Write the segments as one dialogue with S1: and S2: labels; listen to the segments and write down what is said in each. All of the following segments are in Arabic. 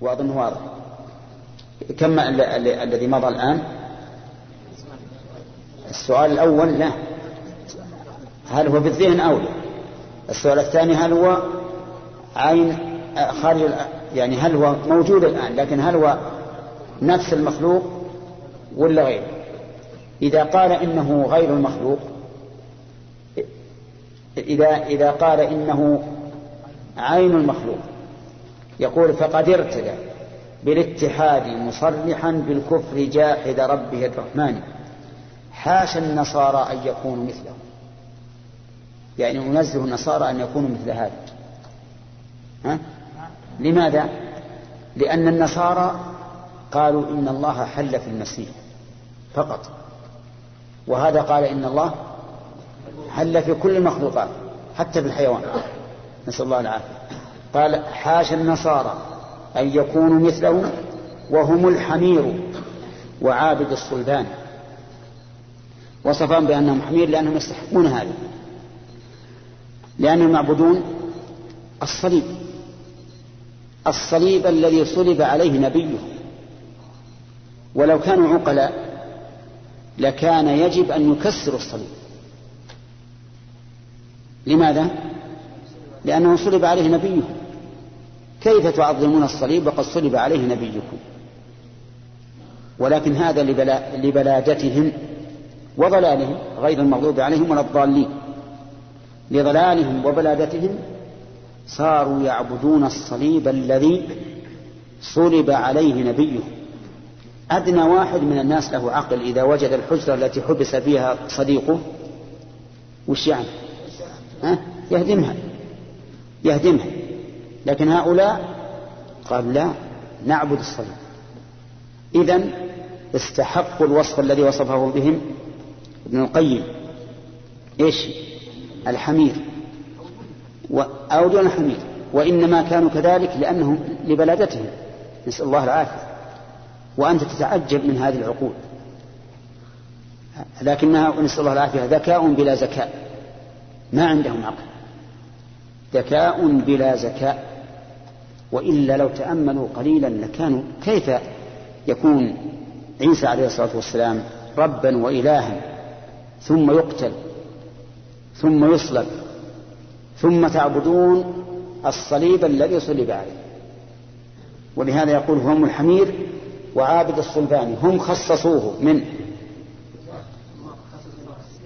S1: وأظن واضح. كم الذي مضى الآن؟ السؤال الأول لا. هل هو بالذهن أو لا؟ السؤال الثاني هل هو عين خارج يعني هل هو موجود الآن؟ لكن هل هو نفس المخلوق ولا غيره؟ إذا قال إنه غير المخلوق إذا إذا قال إنه عين المخلوق يقول فقد ارتدى بالاتحاد مصرحا بالكفر جاحد ربه الرحمن. حاشا النصارى أن يكونوا مثله. يعني أنزه النصارى أن يكونوا مثل هذا. ها؟ لماذا؟ لأن النصارى قالوا إن الله حل في المسيح فقط. وهذا قال إن الله حل في كل المخلوقات حتى في الحيوان. نسأل الله العافية. قال حاشا النصارى أن يكونوا مثله وهم الحمير وعابد الصلبان. وصفهم بأنهم حمير لأنهم يستحقون هذا لأنهم يعبدون الصليب الصليب الذي صلب عليه نبيه. ولو كانوا عقلاء لكان يجب أن يكسروا الصليب. لماذا؟ لأنه صلب عليه نبيه. كيف تعظمون الصليب؟ وقد صلب عليه نبيكم. ولكن هذا لبلا لبلادتهم وضلالهم غير المغضوب عليهم ولا الضالين. لضلالهم وبلادتهم صاروا يعبدون الصليب الذي صلب عليه نبيه أدنى واحد من الناس له عقل إذا وجد الحجرة التي حبس فيها صديقه وش يعني؟ ها؟ يهدمها. يهدمها. لكن هؤلاء قالوا لا نعبد الصليب. إذا استحقوا الوصف الذي وصفه بهم ابن القيم. إيش؟ الحمير. أو دون الحمير. وإنما كانوا كذلك لأنهم لبلادتهم. نسأل الله العافية. وأنت تتعجب من هذه العقول. لكنها نسأل الله العافية. ذكاء بلا زكاء ما عندهم عقل. ذكاء بلا زكاء وإلا لو تأملوا قليلا لكانوا كيف يكون عيسى عليه الصلاة والسلام ربا وإلها؟ ثم يقتل ثم يصلب ثم تعبدون الصليب الذي صلب عليه. ولهذا يقول هم الحمير وعابد الصلبان هم خصصوه من؟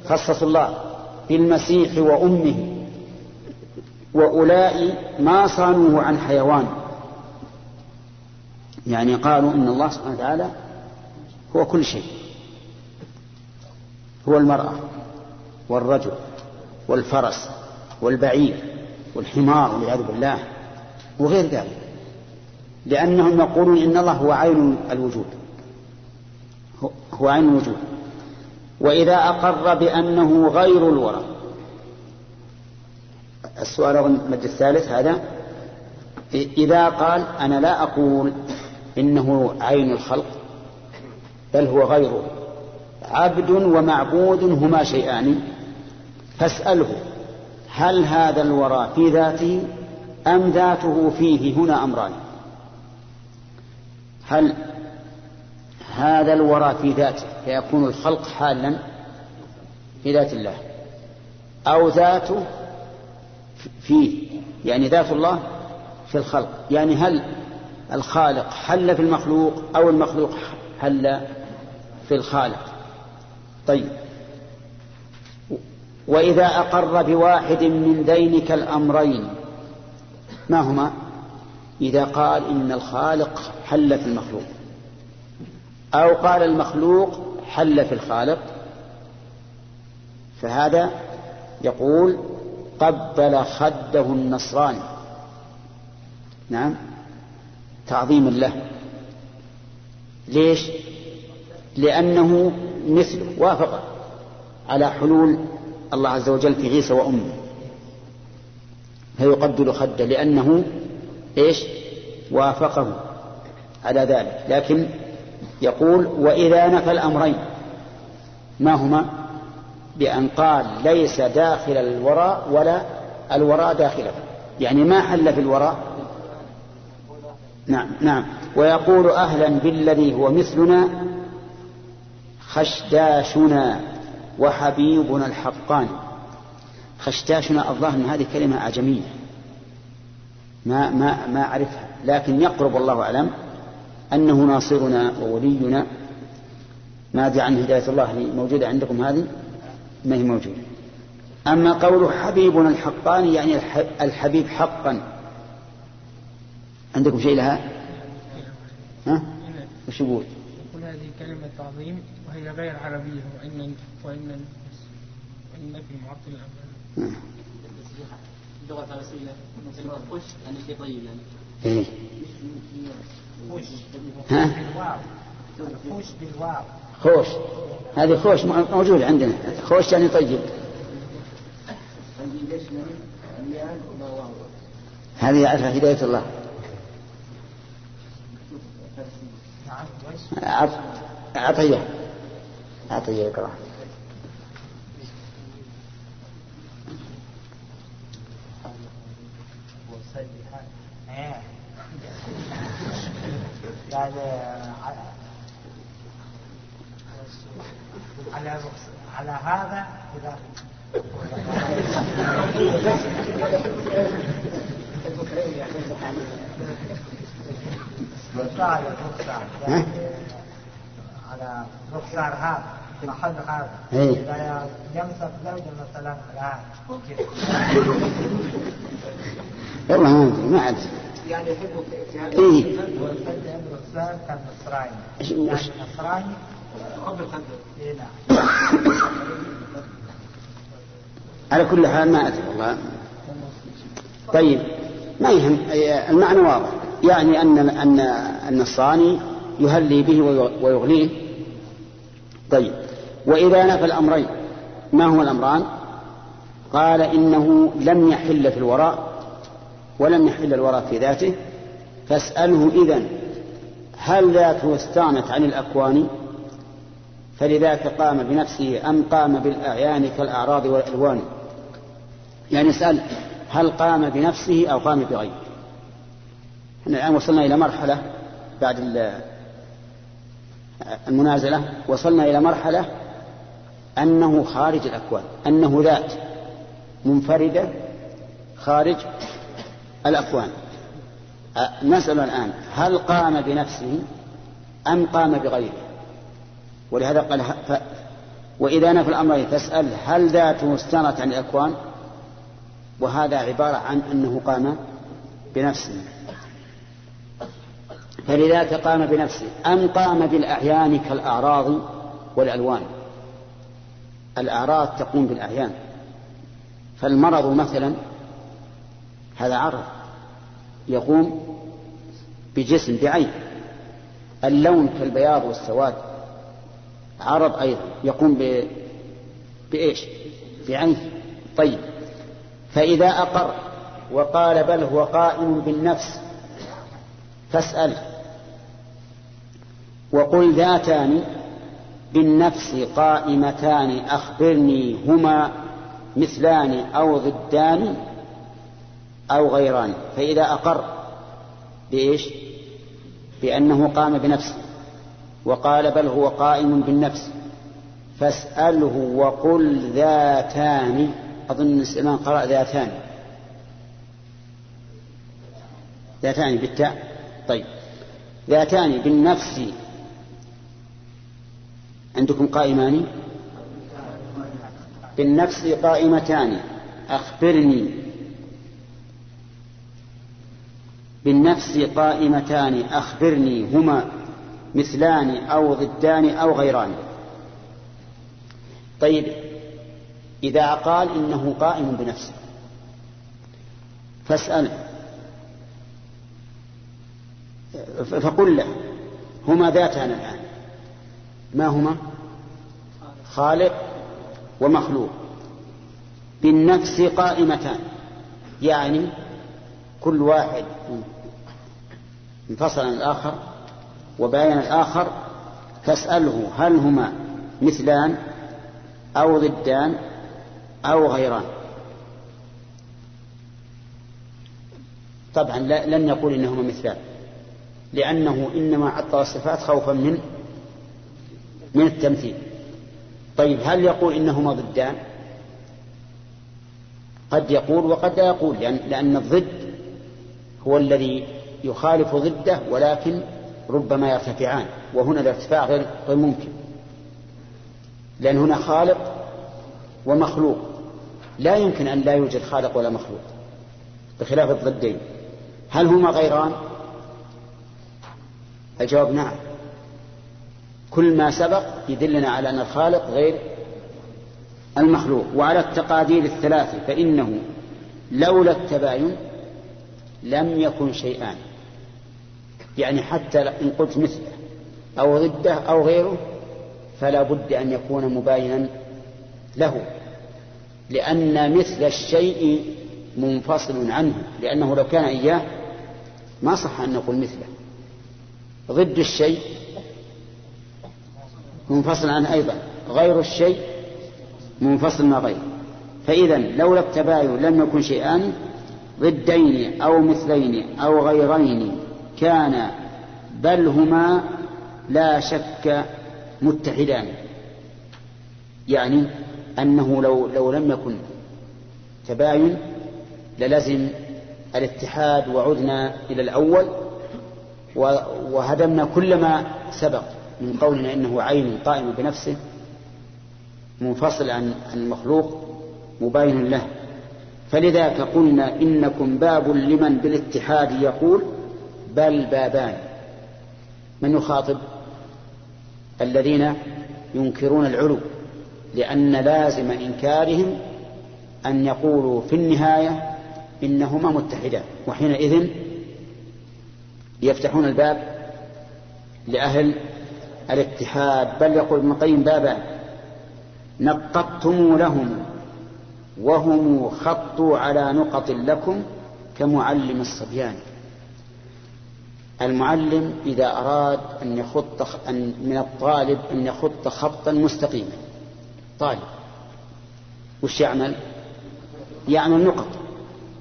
S1: خصصوا الله بالمسيح وأمه. وأولئك ما صانوه عن حيوان. يعني قالوا إن الله سبحانه وتعالى هو كل شيء. هو المرأة والرجل والفرس والبعير والحمار والعياذ بالله وغير ذلك. لأنهم يقولون إن الله هو عين الوجود. هو عين الوجود. وإذا أقر بأنه غير الورى السؤال المد الثالث هذا إذا قال أنا لا أقول إنه عين الخلق بل هو غيره. عبد ومعبود هما شيئان فاسأله هل هذا الورى في ذاته أم ذاته فيه هنا أمران؟ هل هذا الورى في ذاته فيكون الخلق حالا في ذات الله أو ذاته فيه يعني ذات الله في الخلق. يعني هل الخالق حل في المخلوق أو المخلوق حل في الخالق؟ طيب. وإذا أقر بواحد من ذينك الأمرين ما هما؟ إذا قال إن الخالق حل في المخلوق. أو قال المخلوق حل في الخالق فهذا يقول قبل خده النصراني. نعم. تعظيما له ليش؟ لأنه مثله وافق على حلول الله عز وجل في عيسى وأمه. فيقبل خده لأنه إيش؟ وافقه على ذلك. لكن يقول وإذا نفى الأمرين ما هما؟ بأن قال ليس داخل الوراء ولا الوراء داخله. يعني ما حل في الوراء نعم نعم. ويقول أهلا بالذي هو مثلنا خشداشنا وحبيبنا الحقاني خشداشنا الظاهر أن هذه كلمة أعجمية. ما ما ما أعرفها. لكن يقرب الله أعلم أنه ناصرنا وولينا. ما أدري عن هداية الله موجودة عندكم هذه. ما هي موجودة. أما قوله حبيبنا الحقاني يعني الحبيب حقا. عندكم شيء لها؟ ها؟ وش يقول؟
S2: يقول هذه كلمة تعظيم وهي غير عربية وإن وإن وإن في معطل الأمر. اللغة الفارسية خش يعني شيء طيب يعني.
S1: إيه. ها؟
S2: خوش بالواو؟
S1: خوش. هذه خوش موجود عندنا. خوش يعني طيب. هذه يعرفها هداية الله. أعطيه أعطيه اقرأ
S2: على على هذا إذا على رخصار هذا محل هذا. إذا يمسك زوجة مثلا على
S1: والله ما أدري ما أدري.
S2: يعني يحبك في هذا
S1: إيه.
S2: رخصار كان نصراني يعني نصراني قبل إيه نعم.
S1: على كل حال ما أدري والله. طيب ما يهم المعنى واضح. يعني ان ان النصراني يهلي به ويغنيه. طيب وإذا نفى الأمرين ما هو الأمران؟ قال إنه لم يحل في الوراء ولم يحل الوراء في ذاته. فاسأله إذن هل ذاته استغنت عن الأكوان؟ فلذاك قام بنفسه أم قام بالأعيان كالأعراض والألوان. يعني اسال هل قام بنفسه أو قام بغيره. إحنا الآن وصلنا إلى مرحلة بعد المنازلة وصلنا إلى مرحلة أنه خارج الأكوان أنه ذات منفردة خارج الأكوان. نسأل الآن هل قام بنفسه أم قام بغيره؟ ولهذا قال ف... وإذا نفى الأمرين فاسأل هل ذاته استنت عن الأكوان؟ وهذا عبارة عن أنه قام بنفسه. فلذلك قام بنفسه. أم قام بالأعيان كالأعراض والألوان؟ الأعراض تقوم بالأعيان. فالمرض مثلا هذا عرض يقوم بجسم بعين. اللون كالبياض والسواد. عرض أيضا يقوم ب... بإيش؟ بعين طيب. فإذا أقر وقال بل هو قائم بالنفس فاسأل. وقل ذاتان بالنفس قائمتان أخبرني هما مثلان أو ضدان أو غيران. فإذا أقر بإيش؟ بأنه قام بنفسه. وقال بل هو قائم بالنفس. فاسأله وقل ذاتان. أظن سليمان قرأ ذاتان. ذاتان بالتاء. طيب. ذاتان بالنفس. عندكم قائمان بالنفس قائمتان. أخبرني. بالنفس قائمتان. أخبرني هما. مثلان أو ضدان أو غيران. طيب إذا قال إنه قائم بنفسه فاسأل. فقل له هما ذاتان الآن. ما هما؟ خالق ومخلوق. بالنفس قائمتان. يعني كل واحد انفصل عن الآخر وباين الآخر فاسأله هل هما مثلان أو ضدان أو غيران. طبعا لن يقول إنهما مثلان لأنه إنما عطل الصفات خوفا من من التمثيل. طيب هل يقول إنهما ضدان؟ قد يقول وقد لا يقول لأن, لأن الضد هو الذي يخالف ضده ولكن ربما يرتفعان وهنا الارتفاع غير ممكن. لأن هنا خالق ومخلوق. لا يمكن أن لا يوجد خالق ولا مخلوق بخلاف الضدين. هل هما غيران؟ الجواب نعم. كل ما سبق يدلنا على أن الخالق غير المخلوق. وعلى التقادير الثلاث فإنه لولا التباين لم يكن شيئان. يعني حتى إن قلت مثله أو ضده أو غيره فلا بد أن يكون مباينا له لأن مثل الشيء منفصل عنه لأنه لو كان إياه ما صح أن نقول مثله. ضد الشيء منفصل عنه أيضا غير الشيء منفصل ما غيره. فإذا لولا التباين لم يكن شيئان ضدين أو مثلين أو غيرين كان بل هما لا شك متحدان. يعني أنه لو, لو لم يكن تباين للزم الاتحاد وعدنا إلى الأول وهدمنا كل ما سبق من قولنا إنه عين قائم بنفسه منفصل عن المخلوق مباين له. فلذاك قلنا إنكم باب لمن بالاتحاد يقول بل بابان. من يخاطب؟ الذين ينكرون العلو لأن لازم إنكارهم أن يقولوا في النهاية إنهما متحدان وحينئذ يفتحون الباب لأهل الاتحاد. بل يقول ابن القيم بابا نقضتم لهم وهم خطوا على نقط لكم كمعلم الصبيان. المعلم إذا أراد أن يخط أن من الطالب أن يخط خطا مستقيما. طالب. وش يعمل؟ يعمل نقط.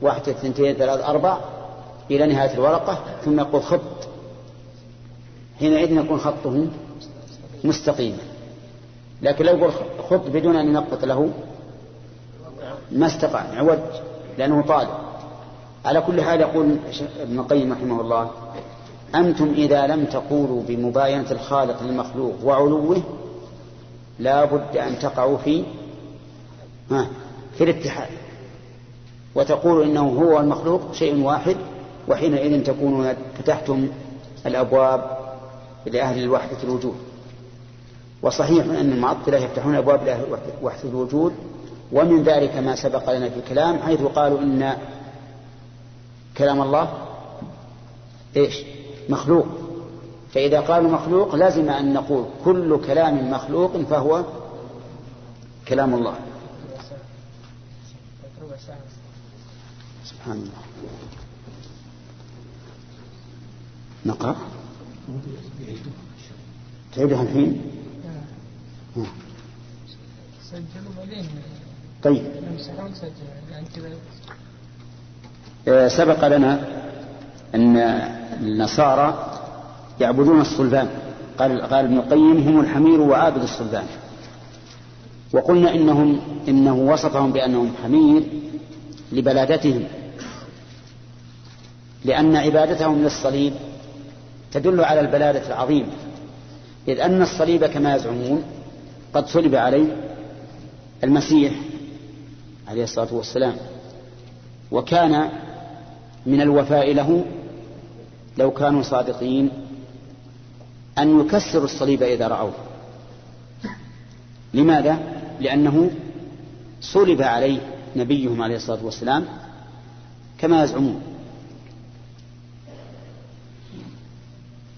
S1: واحد اثنتين ثلاث أربع إلى نهاية الورقة ثم يقول خط. حينئذ يكون خطه مستقيما. لكن لو يقول خط بدون أن ينقط له ما استطاع عوج لأنه طالب. على كل حال يقول ابن القيم رحمه الله أنتم إذا لم تقولوا بمباينة الخالق للمخلوق وعلوه لا بد أن تقعوا في في الاتحاد. وتقول إنه هو المخلوق شيء واحد وحينئذ تكونون فتحتم الأبواب لأهل الوحدة الوجود. وصحيح أن المعطلة يفتحون أبواب لأهل وحدة الوجود ومن ذلك ما سبق لنا في الكلام حيث قالوا إن كلام الله إيش؟ مخلوق. فإذا قالوا مخلوق لازم أن نقول كل كلام مخلوق فهو كلام الله. سبحان الله. نقرأ؟ تعيدها الحين؟ طيب. آه، سبق لنا أن النصارى يعبدون الصلبان. قال قال ابن القيم هم الحمير وعابد الصلبان. وقلنا إنهم إنه وصفهم بأنهم حمير لبلادتهم. لأن عبادتهم للصليب تدل على البلادة العظيمة إذ أن الصليب كما يزعمون قد صلب عليه المسيح عليه الصلاة والسلام وكان من الوفاء له لو كانوا صادقين أن يكسروا الصليب إذا رأوه. لماذا؟ لأنه صلب عليه نبيهم عليه الصلاة والسلام كما يزعمون.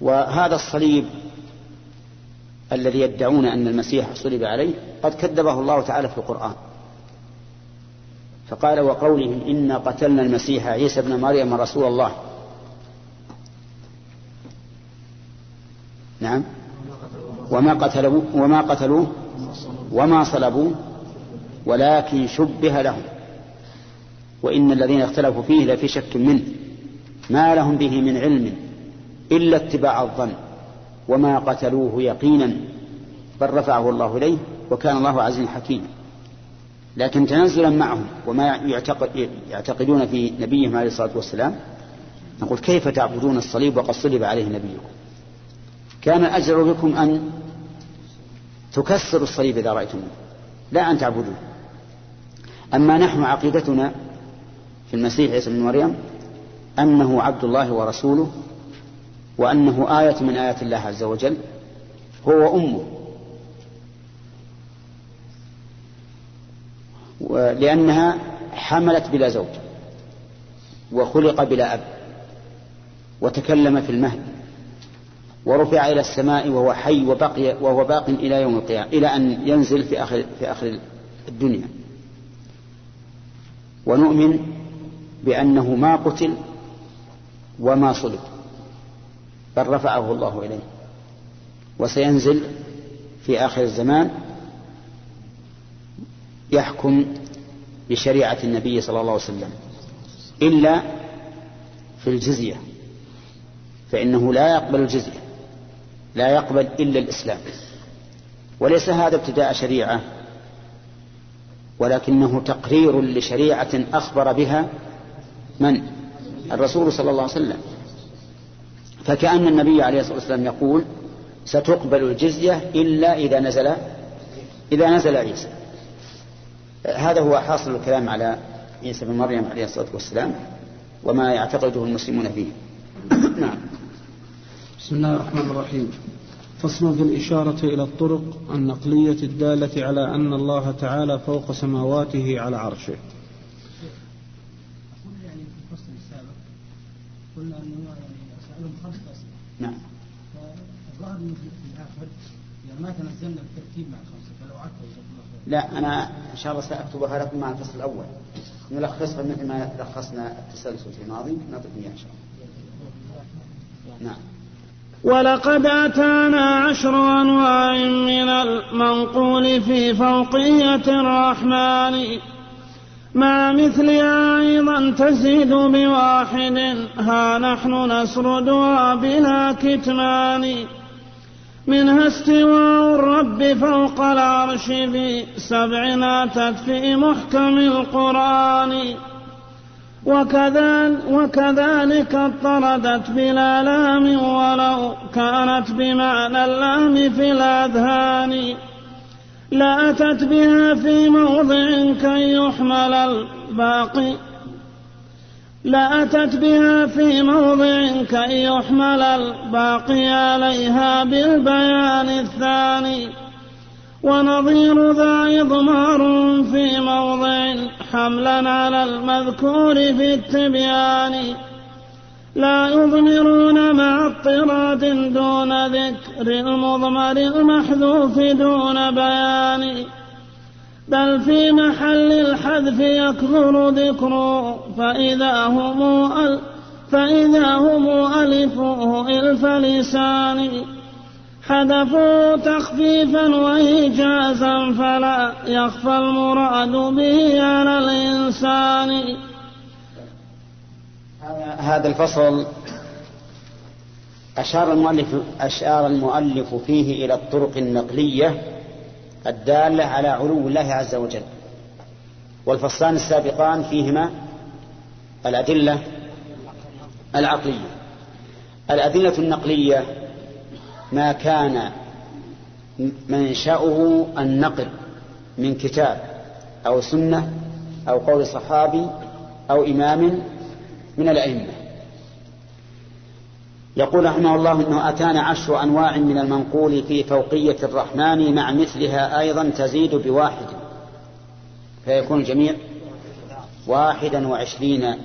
S1: وهذا الصليب الذي يدعون أن المسيح صلب عليه قد كذبه الله تعالى في القرآن. فقال وقولهم إنا قتلنا المسيح عيسى ابن مريم رسول الله. نعم. وما قتلوه وما قتلوه وما صلبوه ولكن شبه لهم. وإن الذين اختلفوا فيه لفي شك منه. ما لهم به من علم إلا اتباع الظن. وما قتلوه يقينا بل رفعه الله إليه وكان الله عزيزا حكيما. لكن تنزلا معهم وما يعتقد يعتقدون في نبيهم عليه الصلاة والسلام نقول كيف تعبدون الصليب وقد صلب عليه نبيكم؟ كان الأجر بكم أن تكسروا الصليب إذا رأيتموه. لا أن تعبدوه. أما نحن عقيدتنا في المسيح عيسى بن مريم أنه عبد الله ورسوله وأنه آية من آيات الله عز وجل هو وأمه. لأنها حملت بلا زوج وخلق بلا أب وتكلم في المهد. ورفع إلى السماء وهو حي وبقي وهو باق إلى يوم القيامة إلى أن ينزل في آخر في آخر الدنيا. ونؤمن بأنه ما قتل وما صلب بل رفعه الله إليه. وسينزل في آخر الزمان يحكم بشريعة النبي صلى الله عليه وسلم. إلا في الجزية فإنه لا يقبل الجزية. لا يقبل إلا الإسلام. وليس هذا ابتداء شريعة ولكنه تقرير لشريعة أخبر بها من؟ الرسول صلى الله عليه وسلم. فكأن النبي عليه الصلاة والسلام يقول ستقبل الجزية إلا إذا نزل إذا نزل عيسى. هذا هو حاصل الكلام على عيسى بن مريم عليه الصلاة والسلام وما يعتقده المسلمون فيه. نعم.
S3: بسم الله الرحمن الرحيم. فصل في الإشارة إلى الطرق النقلية الدالة على أن الله تعالى فوق سماواته على عرشه.
S2: يعني في الفصل السابق قلنا أنه يعني سالهم خمس اسئله.
S1: نعم.
S2: فالظاهر أنه في الآخر يعني ما تنزلنا بالترتيب مع الخمسه فلو عدت
S1: لا أنا إن شاء الله سأكتبها لكم مع الفصل الأول. نلخصها مثل ما لخصنا التسلسل في الماضي نعطيكم إياها إن شاء الله. نعم.
S3: ولقد أتانا عشر أنواع من المنقول في فوقية الرحمن. مع مثلها أيضا تزيد بواحد. ها نحن نسردها بلا كتمان. منها استواء الرب فوق العرش بسبع أتت في محكم القرآن. وكذلك, وكذلك اضطردت بلا لام ولو كانت بمعنى اللام في الأذهان. لأتت بها في موضع كي يحمل الباقي. لأتت بها في موضع كي يحمل الباقي عليها بالبيان الثاني. ونظير ذا إضمار في موضع حملا على المذكور في التبيان. لا يضمرون مع اضطراد دون ذكر المضمر المحذوف دون بيان. بل في محل الحذف يكثر ذكره فإذا هم أل فإذا هم ألفوه إلف لسان. حذفوا تخفيفا وإيجازا فلا يخفى المراد به على الإنسان.
S1: هذا الفصل أشار المؤلف أشار المؤلف فيه إلى الطرق النقلية الدالة على علو الله عز وجل. والفصلان السابقان فيهما الأدلة العقلية. الأدلة النقلية ما كان منشأه النقل من كتاب أو سنة أو قول صحابي أو إمام من الأئمة. يقول رحمه الله إنه أتانا عشر أنواع من المنقول في فوقيه الرحمن مع مثلها أيضا تزيد بواحد. فيكون الجميع واحدا وعشرين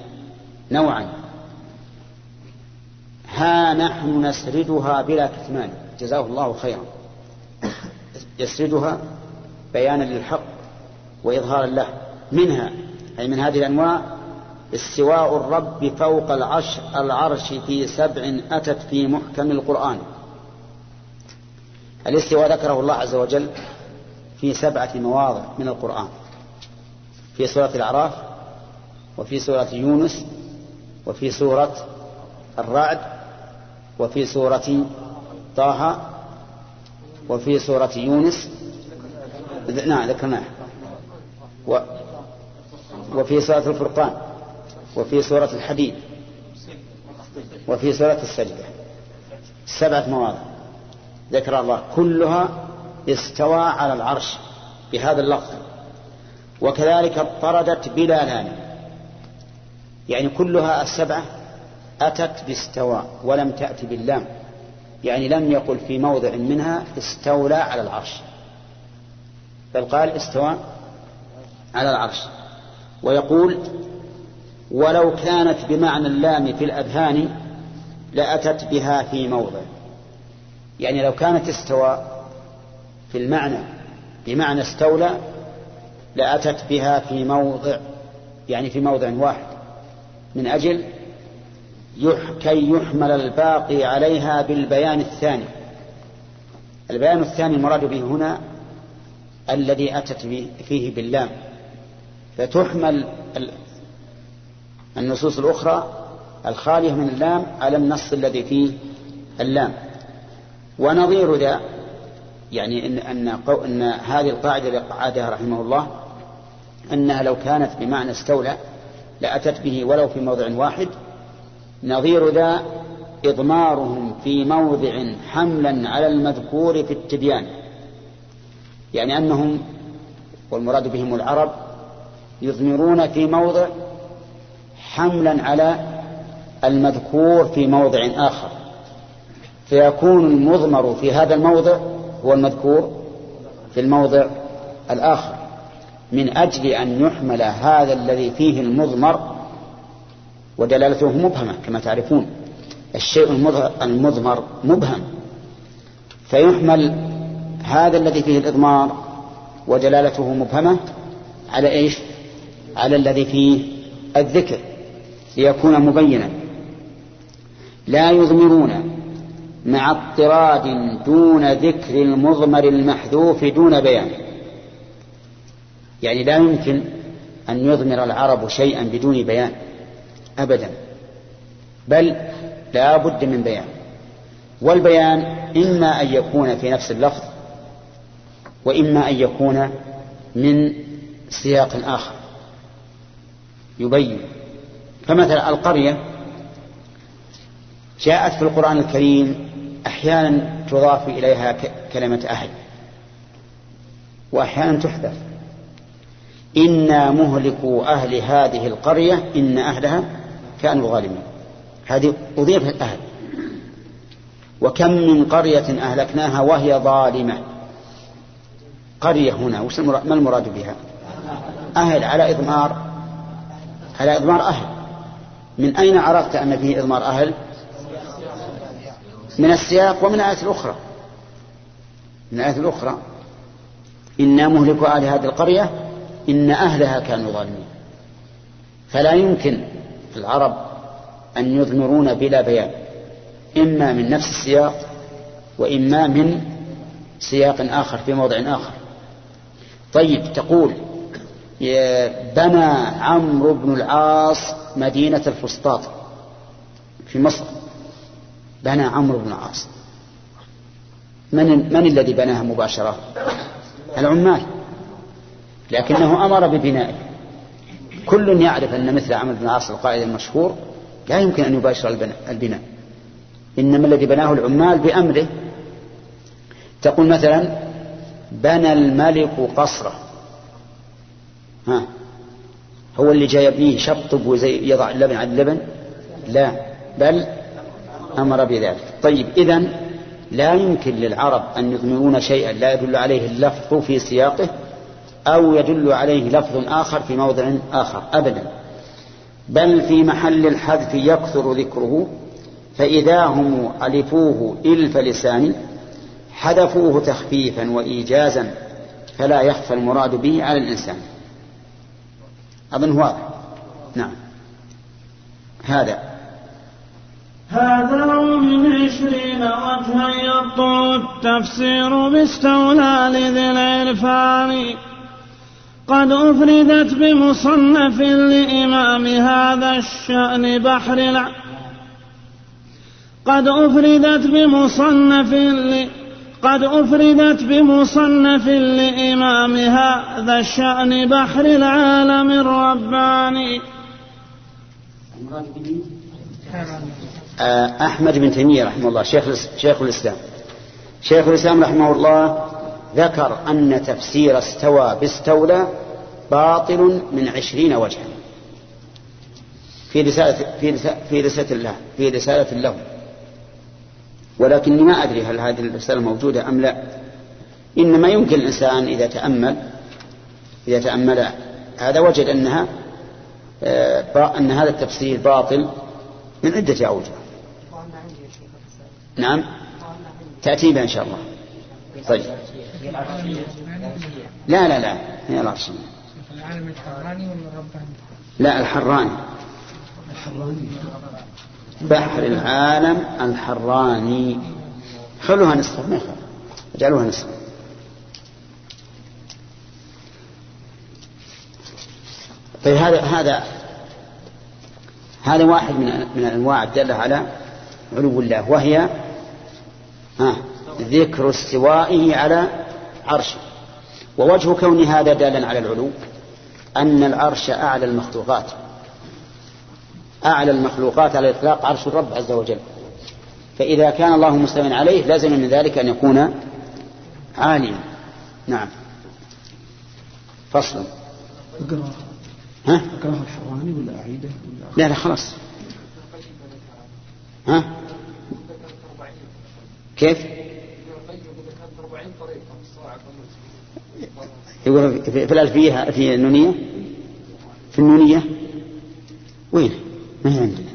S1: نوعا. ها نحن نسردها بلا كتمان. جزاه الله خيرا. يسردها بيانا للحق وإظهارا له. منها أي من هذه الأنواع استواء الرب فوق العرش, العرش في سبع أتت في محكم القرآن. الاستواء ذكره الله عز وجل في سبعة مواضع من القرآن. في سورة الأعراف وفي سورة يونس وفي سورة الرعد وفي سورة طه وفي سورة يونس. نعم ذكرناه و وفي سورة الفرقان وفي سورة الحديد وفي سورة السجدة. سبعة مواضع. ذكر الله كلها استوى على العرش بهذا اللفظ. وكذلك اضطردت بلا لام. يعني كلها السبعة أتت باستوى ولم تأتي باللام. يعني لم يقل في موضع منها استولى على العرش. بل قال استوى على العرش. ويقول ولو كانت بمعنى اللام في الأذهان لأتت بها في موضع. يعني لو كانت استوى في المعنى بمعنى استولى لأتت بها في موضع يعني في موضع واحد. من أجل كي يحمل الباقي عليها بالبيان الثاني. البيان الثاني المراد به هنا الذي أتت فيه باللام. فتحمل النصوص الأخرى الخالية من اللام على النص الذي فيه اللام. ونظير ذا يعني إن, أن, أن هذه القاعدة اللي قعدها رحمه الله أنها لو كانت بمعنى استولى لأتت به ولو في موضع واحد نظير ذا إضمارهم في موضع حملا على المذكور في التبيان. يعني أنهم والمراد بهم العرب يضمرون في موضع حملا على المذكور في موضع آخر. فيكون المضمر في هذا الموضع هو المذكور في الموضع الآخر. من أجل أن يحمل هذا الذي فيه المضمر ودلالته مبهمة كما تعرفون. الشيء المضمر مبهم. فيحمل هذا الذي فيه الإضمار ودلالته مبهمة على إيش؟ على الذي فيه الذكر ليكون مبينا. لا يضمرون مع اضطراد دون ذكر المضمر المحذوف دون بيان. يعني لا يمكن أن يضمر العرب شيئا بدون بيان. أبدا. بل لا بد من بيان. والبيان إما أن يكون في نفس اللفظ وإما أن يكون من سياق آخر. يبين. فمثلا القرية جاءت في القرآن الكريم أحيانا تضاف إليها كلمة أهل وأحيانا تحذف. إنا مهلكوا أهل هذه القرية إن أهلها كانوا ظالمين هذه أضيفت أهل. وكم من قرية أهلكناها وهي ظالمة. قرية هنا وش ما المراد بها؟ أهل على إضمار على إضمار أهل. من أين عرفت أن فيه إضمار أهل؟ من السياق ومن الآية الأخرى. من الآية الأخرى. إنا مهلك أهل هذه القرية إن أهلها كانوا ظالمين. فلا يمكن العرب أن يضمرون بلا بيان إما من نفس السياق وإما من سياق آخر في موضع آخر. طيب تقول بنى عمرو بن العاص مدينة الفسطاط في مصر. بنى عمرو بن العاص. من من الذي بناها مباشرة؟ العمال. لكنه أمر ببنائه. كل يعرف أن مثل عمرو بن العاص القائد المشهور لا يمكن أن يباشر البناء إنما الذي بناه العمال بأمره. تقول مثلا بنى الملك قصره. ها؟ هو اللي جاي يبنيه شطب وزي يضع اللبن على اللبن؟ لا. بل أمر بذلك. طيب إذا لا يمكن للعرب أن يضمرون شيئا لا يدل عليه اللفظ في سياقه أو يدل عليه لفظ آخر في موضع آخر أبدا. بل في محل الحذف يكثر ذكره فإذا هم ألفوه إلف لسان حذفوه تخفيفا وإيجازا فلا يخفى المراد به على الإنسان. أظن واضح. نعم. هذا.
S4: هذا من عشرين وجها يبطل التفسير باستولى لذي العرفان. قد أفردت بمصنف لإمام هذا الشأن بحر الع...
S3: قد أفردت بمصنف قد أفردت بمصنف لإمام هذا الشأن بحر العالم الرباني.
S1: آه، أحمد بن تيمية رحمه الله شيخ شيخ الإسلام. شيخ الإسلام رحمه الله ذكر أن تفسير استوى باستولى باطل من عشرين وجها. في رسالة في رسالة في رسالة الله في رسالة له. ولكني ما أدري هل هذه الرسالة موجودة أم لا. إنما يمكن الإنسان إذا تأمل إذا تأمل هذا وجد أنها آه، أن هذا التفسير باطل من عدة أوجه. نعم. تأتي إن شاء الله. طيب. لا لا لا هي العرشية. العالم الحراني ولا الرباني لا الحراني الحراني. بحر العالم الحراني. خلوها نصف ما يخالف. اجعلوها نصف. طيب هذا هذا هذا واحد من من الأنواع الدالة على علو الله وهي ها ذكر استوائه على عرشه. ووجه كون هذا دالا على العلو أن العرش أعلى المخلوقات. أعلى المخلوقات على الإطلاق عرش الرب عز وجل. فإذا كان الله مستوى عليه لازم من ذلك أن يكون عاليا. نعم. فصل. ها؟ أقراها الحراني ولا أعيده ولا لا لا خلاص. ها؟ كيف؟ يقول في الألفية في النونية؟ في النونية؟ وين؟ ما هي عندنا.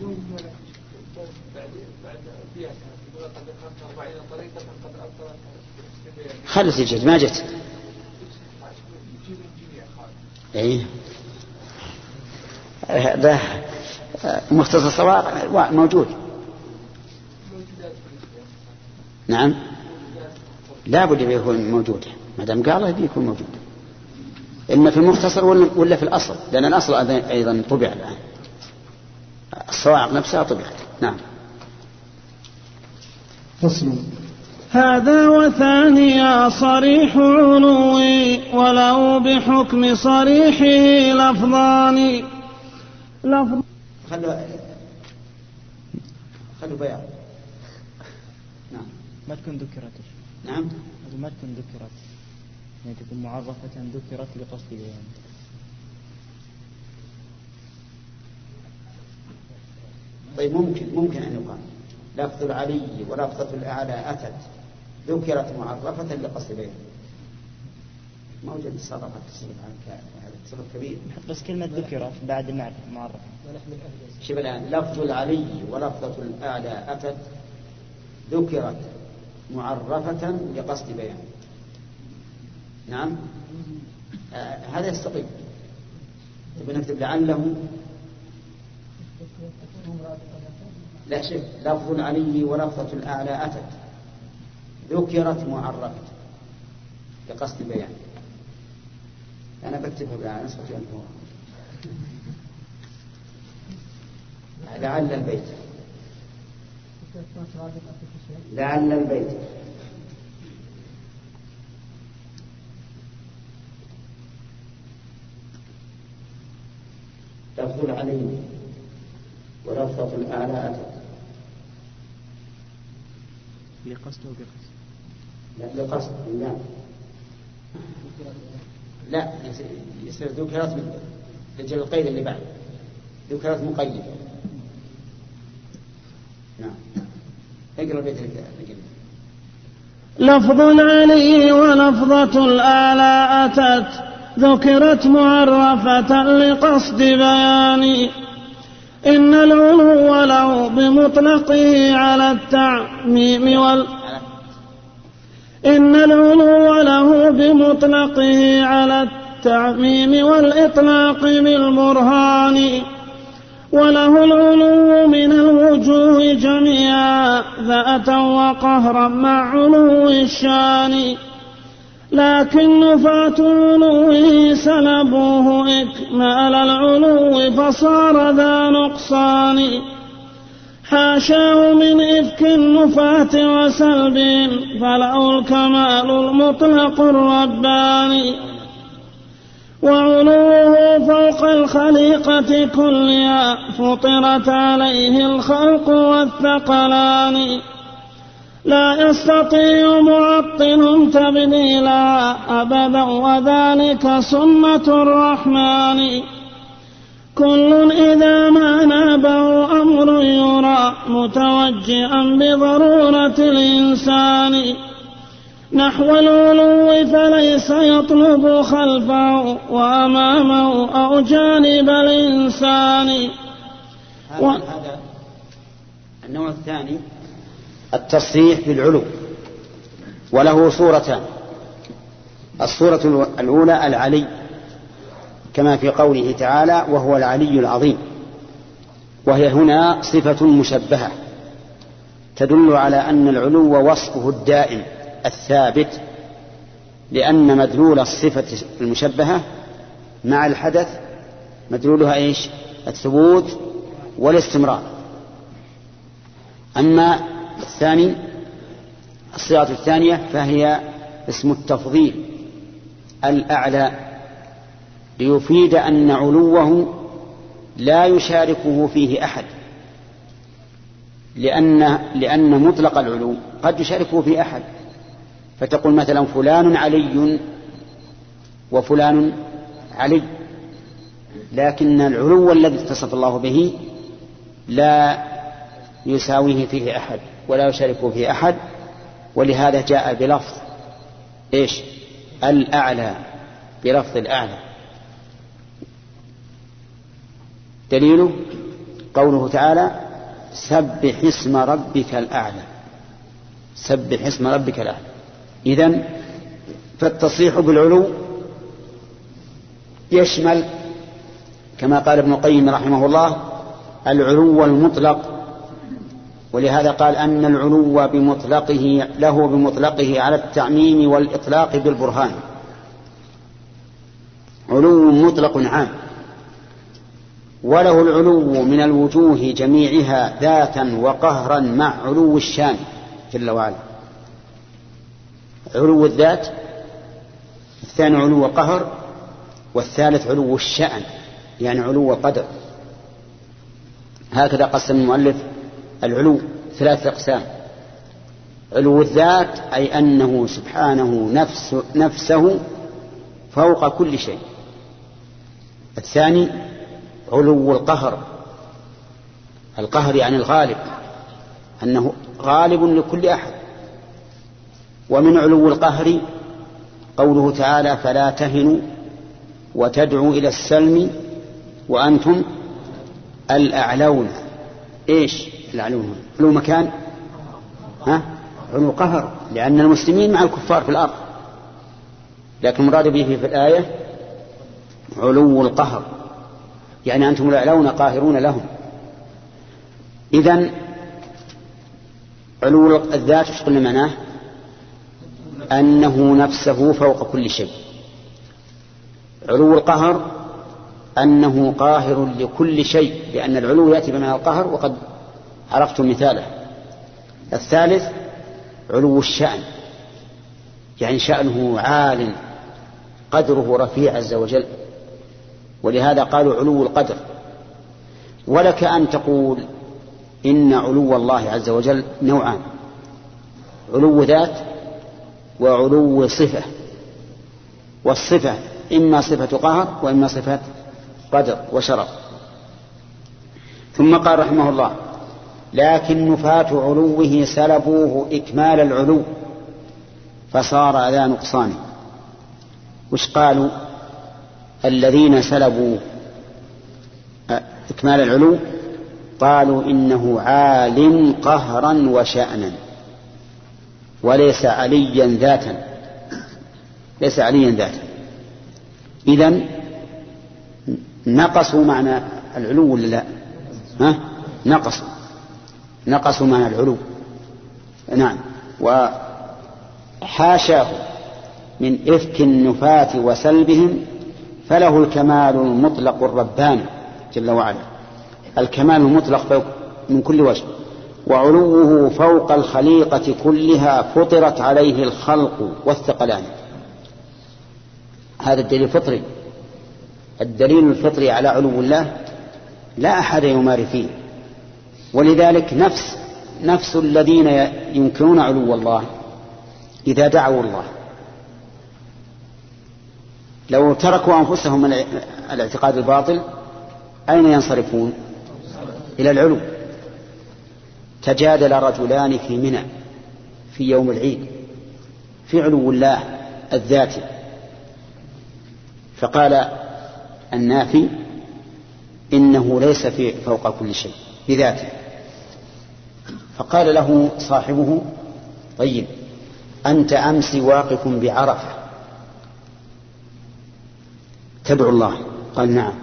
S1: خلص الجد ما جت اي هذا مختصر صواب موجود. نعم. لا بد يكون موجود. ما دام قاله بيكون موجود. إما في المختصر ولا في الأصل لأن الأصل أيضا طبع الآن. الصواعق نفسها طبعت. نعم.
S3: فصل. هذا وثانيا صريح علوي ولو بحكم صريحه لفظان.
S1: لفظ خلوا خلوا بيان
S5: نعم. ما تكون ذكرت
S1: نعم.
S5: ما تكون ذكرت يعني تكون معرفة ذكرت بقصد بيان
S1: طيب ممكن ممكن أن يقال لفظ العلي ولفظة الأعلى أتت ذكرت معرفة لقصد بيان موجود تصرف التصرف هذا تصرف كبير.
S5: بس كلمة ذكرت بعد المعرفة معرفة.
S1: شوف الآن لفظ العلي ولفظة الأعلى أتت ذكرت معرفة لقصد بيان. نعم. آه هذا يستقيم. تبي نكتب لعله؟ لا شوف لفظ العلي ولفظة الأعلى أتت. ذكرت معرفة لقصد بيان أنا بكتبها نسبة أنه لعل البيت. لعل البيت لفظ العلي ولفظة الأعلى أتت
S5: لقصد أو بقصد؟
S1: لا لقصد لا لا يصير ذكرت لجل القيد اللي بعد. ذكرت مقيدة نعم. اقرأ البيت
S3: لفظ العلي ولفظة الآلى أتت ذكرت معرفة لقصد بيان إن العلو له بمطلقه على التعميم وال إن العلو له بمطلقه على التعميم والإطلاق بالبرهان وله العلو من الوجوه جميعا ذاتا وقهرا مع علو الشان لكن نفاة علوه سلبوه إكمال العلو فصار ذا نقصان. حاشاه من إفك النفاة وسلب فله الكمال المطلق الرباني وعلوه فوق الخليقة كلها فطرت عليه الخلق والثقلان. لا يستطيع معطل تبديلا أبدا وذلك سنة الرحمن. كل إذا ما نابه أمر يرى متوجئا بضرورة الإنسان. نحو العلو فليس يطلب خلفه وأمامه أو جانب الإنسان.
S1: و... هذا النوع الثاني التصريح بالعلو وله صورتان الصورة الأولى العلي كما في قوله تعالى وهو العلي العظيم وهي هنا صفة مشبهة تدل على أن العلو وصفه الدائم الثابت لأن مدلول الصفة المشبهة مع الحدث مدلولها إيش؟ الثبوت والاستمرار. أما الثاني الصيغة الثانية فهي اسم التفضيل الأعلى ليفيد أن علوه لا يشاركه فيه أحد لأن لأن مطلق العلو قد يشاركه فيه أحد. فتقول مثلا فلان علي وفلان علي لكن العلو الذي اتصف الله به لا يساويه فيه أحد. ولا يشاركه فيه أحد ولهذا جاء بلفظ إيش؟ الأعلى بلفظ الأعلى. دليله قوله تعالى سبح اسم ربك الأعلى. سبح اسم ربك الأعلى. إذن فالتصريح بالعلو يشمل كما قال ابن القيم رحمه الله العلو المطلق ولهذا قال أن العلو بمطلقه له بمطلقه على التعميم والإطلاق بالبرهان. علو مطلق عام. وله العلو من الوجوه جميعها ذاتا وقهرا مع علو الشان جل وعلا. علو الذات الثاني علو القهر والثالث علو الشأن يعني علو القدر هكذا قسم المؤلف العلو ثلاثة أقسام. علو الذات أي أنه سبحانه نفس نفسه فوق كل شيء. الثاني علو القهر. القهر يعني الغالب أنه غالب لكل أحد. ومن علو القهر قوله تعالى فلا تهنوا وتدعوا إلى السلم وأنتم الأعلون. إيش؟ العلو علو مكان. ها؟ علو قهر لأن المسلمين مع الكفار في الأرض. لكن المراد به في الآية علو القهر. يعني أنتم الأعلون قاهرون لهم. إذا علو الذات إيش قلنا معناه؟ أنه نفسه فوق كل شيء. علو القهر أنه قاهر لكل شيء لأن العلو يأتي بمعنى القهر وقد عرفت مثاله. الثالث علو الشأن يعني شأنه عال قدره رفيع عز وجل. ولهذا قالوا علو القدر. ولك أن تقول إن علو الله عز وجل نوعان علو ذات وعلو صفة. والصفة إما صفة قهر وإما صفة قدر وشرف. ثم قال رحمه الله لكن نفاة علوه سلبوه إكمال العلو فصار ذا نقصان. وش قالوا؟ الذين سلبوا إكمال العلو؟ قالوا إنه عال قهرا وشأنا وليس عليا ذاتا ليس عليا ذاتا. إذا نقصوا معنى العلو ولا لا؟ ها؟ نقصوا. نقصوا معنى العلو. نعم. وحاشاه من إفك النفاة وسلبهم فله الكمال المطلق الرباني جل وعلا. الكمال المطلق فوق من كل وجه. وعلوه فوق الخليقة كلها فطرت عليه الخلق والثقلان. هذا الدليل الفطري الدليل الفطري على علو الله لا أحد يماري فيه. ولذلك نفس نفس الذين ينكرون علو الله إذا دعوا الله. لو تركوا أنفسهم من الاعتقاد الباطل أين ينصرفون؟ إلى العلو. تجادل رجلان في منى في يوم العيد في علو الله الذاتي. فقال النافي إنه ليس في فوق كل شيء بذاته. فقال له صاحبه طيب أنت أمس واقف بعرفة. تدعو الله. قال نعم.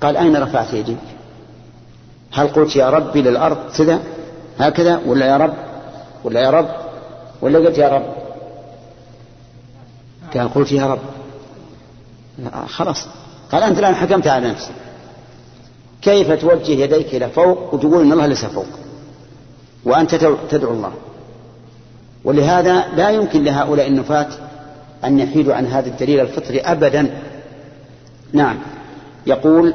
S1: قال أين رفعت يديك هل قلت يا ربي للأرض كذا هكذا ولا يا رب ولا يا رب ولا قلت يا رب؟ قال قلت يا رب؟ خلاص. قال أنت الآن حكمت على نفسك. كيف توجه يديك إلى فوق وتقول إن الله ليس فوق؟ وأنت تدعو الله. ولهذا لا يمكن لهؤلاء النفاة أن يحيدوا عن هذا الدليل الفطري أبدا. نعم. يقول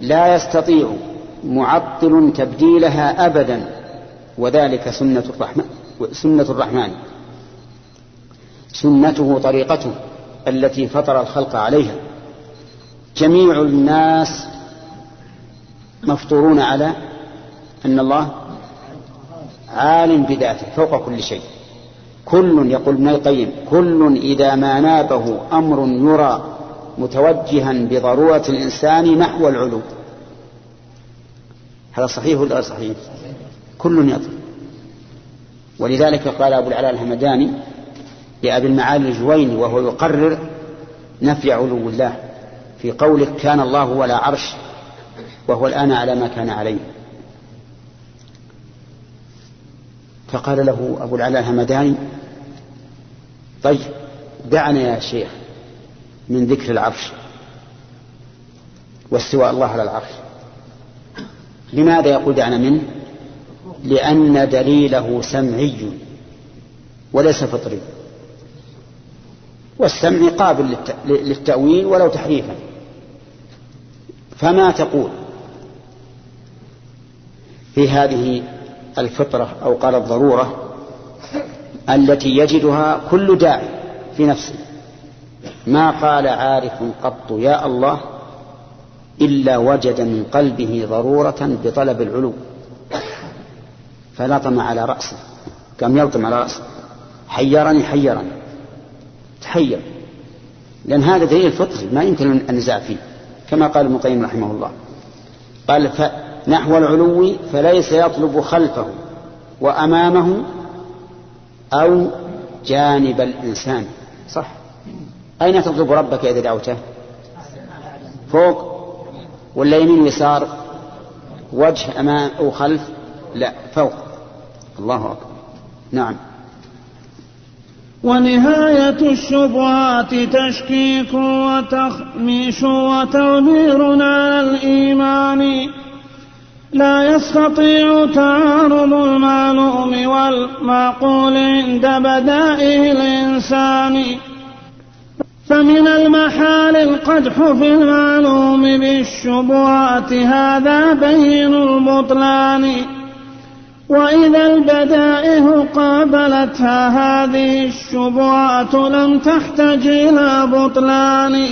S1: لا يستطيع معطل تبديلها أبدا وذلك سنة الرحمن سنة الرحمن. سنته طريقته التي فطر الخلق عليها. جميع الناس مفطورون على أن الله عال بذاته فوق كل شيء. كل يقول ابن القيم كل إذا ما نابه أمر يرى متوجها بضرورة الإنسان نحو العلو. هذا صحيح ولا صحيح؟ كل يطلب. ولذلك قال أبو العلاء الهمداني لأبي المعالي الجويني وهو يقرر نفي علو الله في قوله كان الله ولا عرش وهو الآن على ما كان عليه. فقال له أبو العلاء الهمداني طيب دعنا يا شيخ من ذكر العرش واستواء الله على العرش. لماذا يقول دعنا منه؟ لأن دليله سمعي وليس فطري. والسمع قابل للتأويل ولو تحريفا. فما تقول في هذه الفطرة أو قال الضرورة التي يجدها كل داعي في نفسه. ما قال عارف قط يا الله إلا وجد من قلبه ضرورة بطلب العلو فلطم على رأسه كم يلطم على رأسه. حيرني حيرني. تحير. لأن هذا دليل فطري ما يمكن النزاع فيه كما قال ابن القيم رحمه الله. قال نحو العلو فليس يطلب خلفه وأمامه أو جانب الإنسان. صح. أين تطلب ربك إذا دعوته؟ فوق ولا يمين يسار وجه أمام أو خلف؟ لا فوق. الله أكبر. نعم.
S3: ونهاية الشبهات تشكيك وتخميش وتغيير على الإيمان. لا يستطيع تعارض المعلوم والمعقول عند بدائه الإنسان. فمن المحال القدح في المعلوم بالشبهات هذا بين البطلان. وإذا البدائه قابلتها هذه الشبهات لم تحتج إلى بطلان.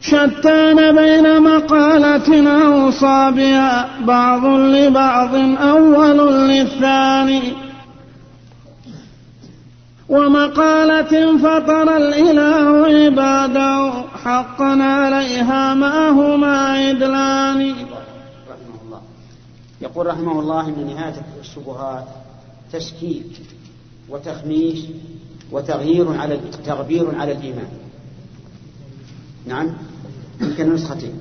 S3: شتان بين مقالة أوصى بها بعض لبعض أول للثاني. ومقالة فطر الإله عباده حقا عليها ما هما عدلان.
S1: يقول رحمه الله من نهاية الشبهات تشكيك وتخميش وتغيير على تغبير على الإيمان. نعم. يمكن نسختين.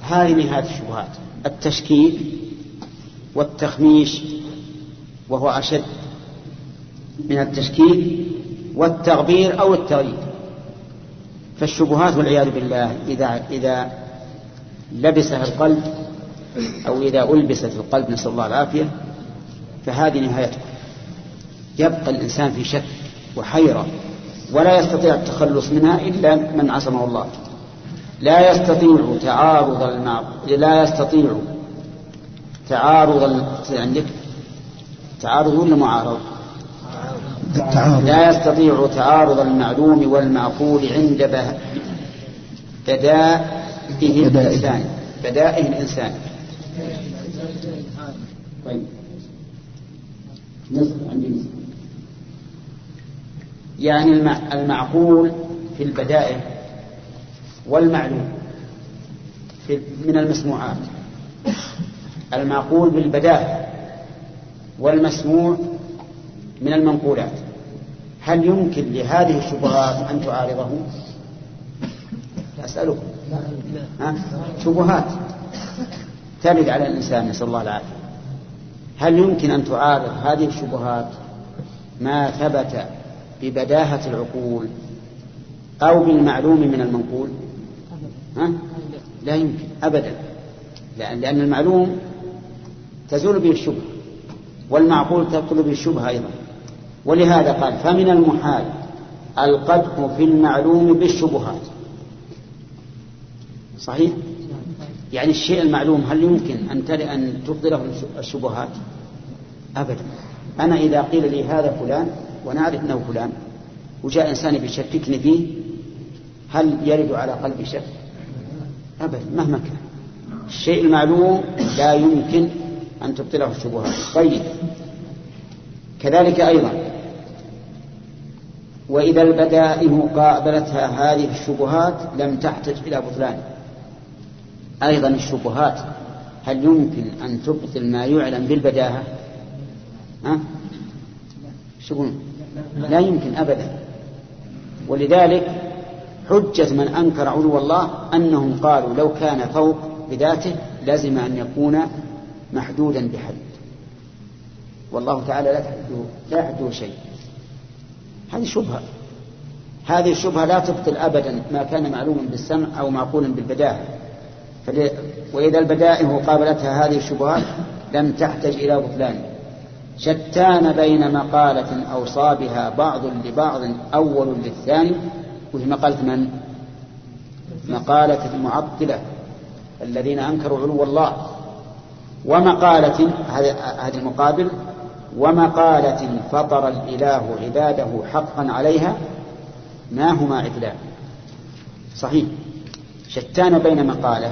S1: هذه نهاية الشبهات. التشكيك والتخميش وهو أشد من التشكيك والتغبير أو التغيير. فالشبهات والعياذ بالله إذا إذا لبسها القلب أو إذا ألبست القلب نسأل الله العافية. فهذه نهايته يبقى الإنسان في شك وحيرة. ولا يستطيع التخلص منها إلا من عصمه الله. لا يستطيع تعارض المع... لا يستطيع تعارض. عندك؟ تعارض ولا معارض؟ لا يستطيع تعارض المعلوم والمعقول عند بدائه الإنسان. بدائه الإنسان. طيب. نصف عندي نصف. يعني المعقول في البدائع والمعلوم في من المسموعات. المعقول بالبدائع والمسموع من المنقولات. هل يمكن لهذه الشبهات أن تعارضه؟ أسألكم شبهات ترد على الإنسان نسأل الله العافية. هل يمكن أن تعارض هذه الشبهات؟ ما ثبت ببداهة العقول أو بالمعلوم من المنقول؟ ها؟ لا يمكن أبدا. لأن, لأن المعلوم تزول به الشبهة والمعقول تبطل به الشبهة أيضا. ولهذا قال فمن المحال القدح في المعلوم بالشبهات. صحيح؟ يعني الشيء المعلوم هل يمكن أن أن تبطله الشبهات؟ أبدا. أنا إذا قيل لي هذا فلان وأنا أعرف أنه فلان. وجاء إنسان يشككني فيه هل يرد على قلبي شك؟ أبدا مهما كان. الشيء المعلوم لا يمكن أن تبطله الشبهات. طيب. كذلك أيضا. وإذا البدائه قابلتها هذه الشبهات لم تحتج إلى بطلان. أيضا الشبهات. هل يمكن أن تبطل ما يعلم بالبداهة؟ ها؟ شو لا يمكن أبدا. ولذلك حجة من أنكر علو الله أنهم قالوا لو كان فوق بذاته لازم أن يكون محدودا بحد. والله تعالى لا تحده لا يحده شيء. هذه شبهة. هذه الشبهة لا تبطل أبدا ما كان معلوما بالسمع أو معقولا بالبداهة. وإذا البدائه قابلتها هذه الشبهات لم تحتج إلى بطلان. شتان بين مقالة أوصى بعض لبعض أول للثاني. وهي مقالة من؟ مقالة المعطلة الذين أنكروا علو الله. ومقالة هذا المقابل ومقالة فطر الإله عباده حقا عليها ما هما عدلان؟ صحيح. شتان بين مقالة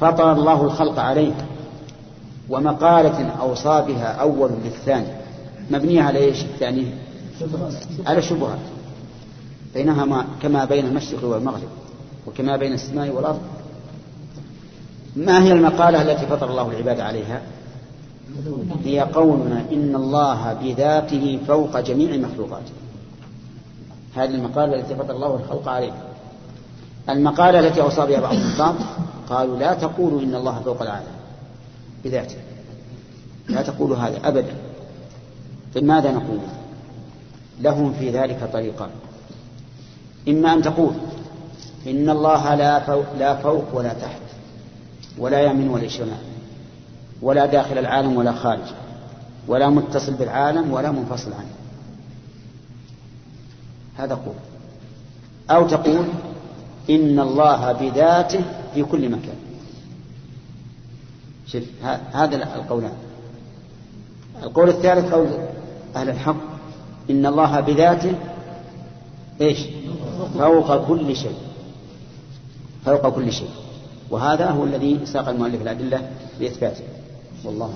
S1: فطر الله الخلق عليها. ومقالة أوصى بها أول للثاني مبنية على إيش الثاني؟ على شبهات. بينها ما كما بين المشرق والمغرب وكما بين السماء والأرض. ما هي المقالة التي فطر الله العباد عليها؟ هي قولنا إن الله بذاته فوق جميع مخلوقاته هذه المقالة التي فطر الله الخلق عليها. المقالة التي أوصى بها بعض قالوا لا تقولوا إن الله فوق العالم. بذاته. لا تقولوا هذا أبدا. فماذا نقول؟ لهم في ذلك طريقان. إما أن تقول إن الله لا فوق, لا فوق ولا تحت ولا يمين ولا شمال ولا داخل العالم ولا خارج ولا متصل بالعالم ولا منفصل عنه. هذا قول. أو تقول إن الله بذاته في كل مكان. شوف هذا القولان. القول الثالث قول أهل الحق إن الله بذاته إيش؟ فوق كل شيء. فوق كل شيء. وهذا هو الذي ساق المؤلف الأدلة لإثباته. والله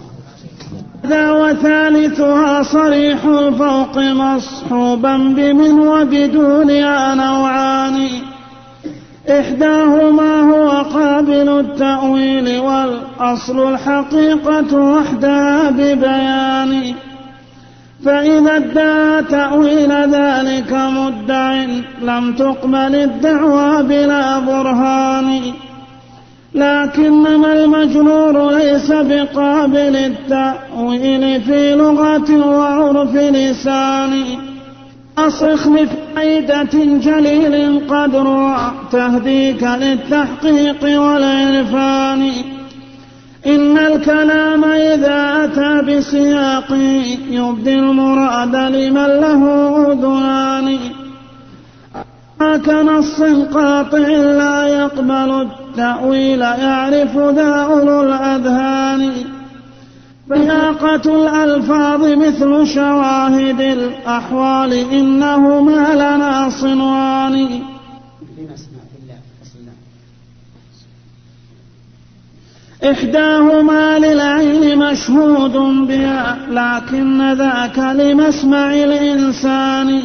S3: ذا وثالثها صريح الفوق مصحوبا بمن وبدونها نوعان. إحداهما هو قابل التأويل والأصل الحقيقة وحدها ببيان. فإذا ادعى تأويل ذلك مدع لم تقبل الدعوى بلا برهان. لكنما المجرور ليس بقابل التأويل في لغة وعرف لسان أصخ بفائدة جليل قدر تهديك للتحقيق والعرفان. إن الكلام إذا أتى بسياق يبدي المراد لمن له أذنان كنص قاطع لا يقبل التأويل يعرف ذا أولو الأذهان. سياقة الألفاظ مثل شواهد الأحوال إنهما لنا صنوان. إحداهما للعين مشهود بها لكن ذاك لمسمع الإنسان.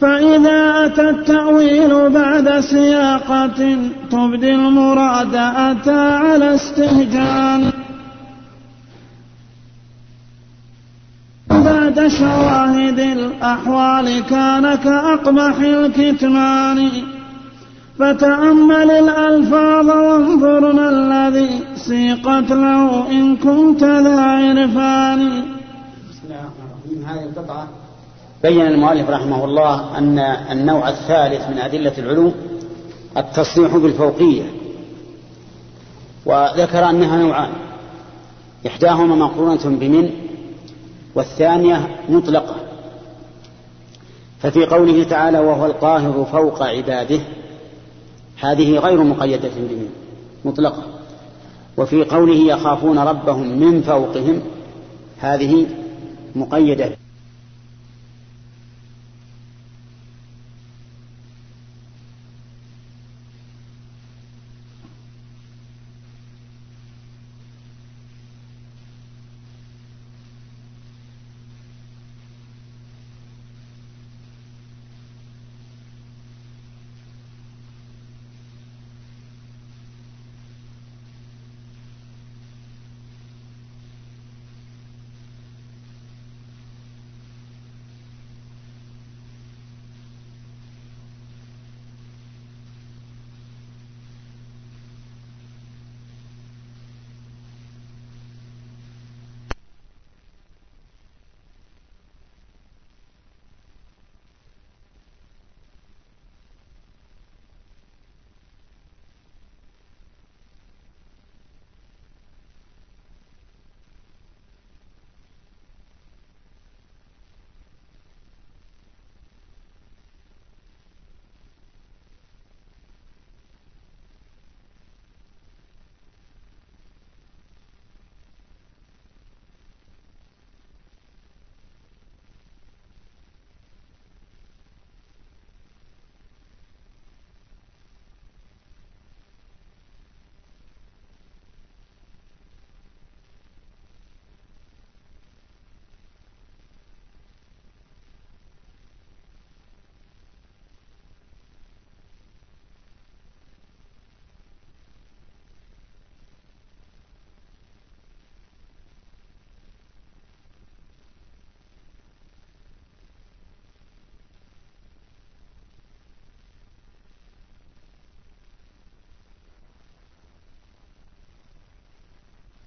S3: فإذا أتى التأويل بعد سياقة تبدي المراد أتى على استهجان. بعد شواهد الأحوال كان كأقبح الكتمان. فتأمل الألفاظ وانظرنا الذي سيقت له إن كنت ذا عرفان.
S1: بسم هذه القطعة بين المؤلف رحمه الله أن النوع الثالث من أدلة العلوم التصريح بالفوقية وذكر أنها نوعان إحداهما مقرونة بمن؟ والثانية مطلقة. ففي قوله تعالى وهو القاهر فوق عباده هذه غير مقيدة بمن مطلقة. وفي قوله يخافون ربهم من فوقهم هذه مقيدة.